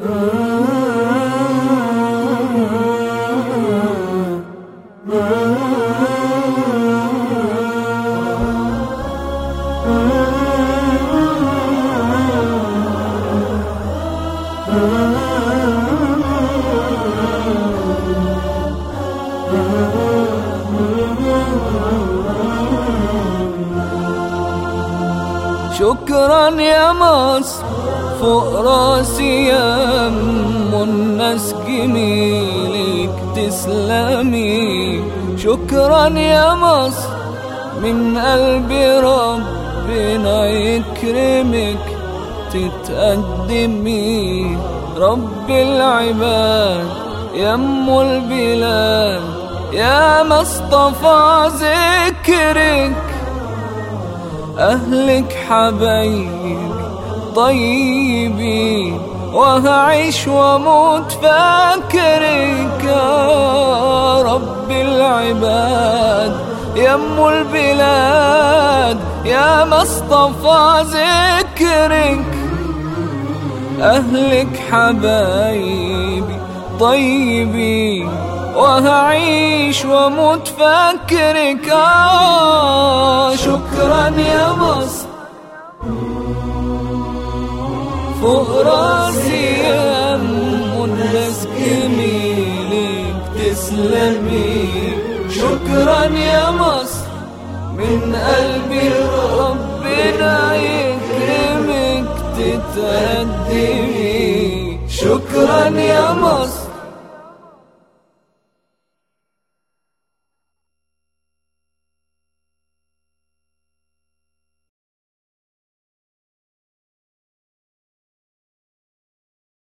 Oh شكرا يا مصر فوق راسي يا ام الناس جميلك تسلمي. شكرا يا مصر من قلبي ربنا يكرمك تتقدمي. رب العباد يا أم البلاد يا مصطفى ذكرك. أهلك حبايبي طيبين وهعيش وأموت فاكرك. يا رب العباد يا ام البلاد. يا مصطفى ذكرك. أهلك حبايبي طيبين وهعيش واموت فاكرك آه شكرا يا مصر. فوق راسي يا ام الناس تسلمي. شكرا يا مصر. من قلبي ربنا يكرمك تتقدمي. شكرا يا مصر.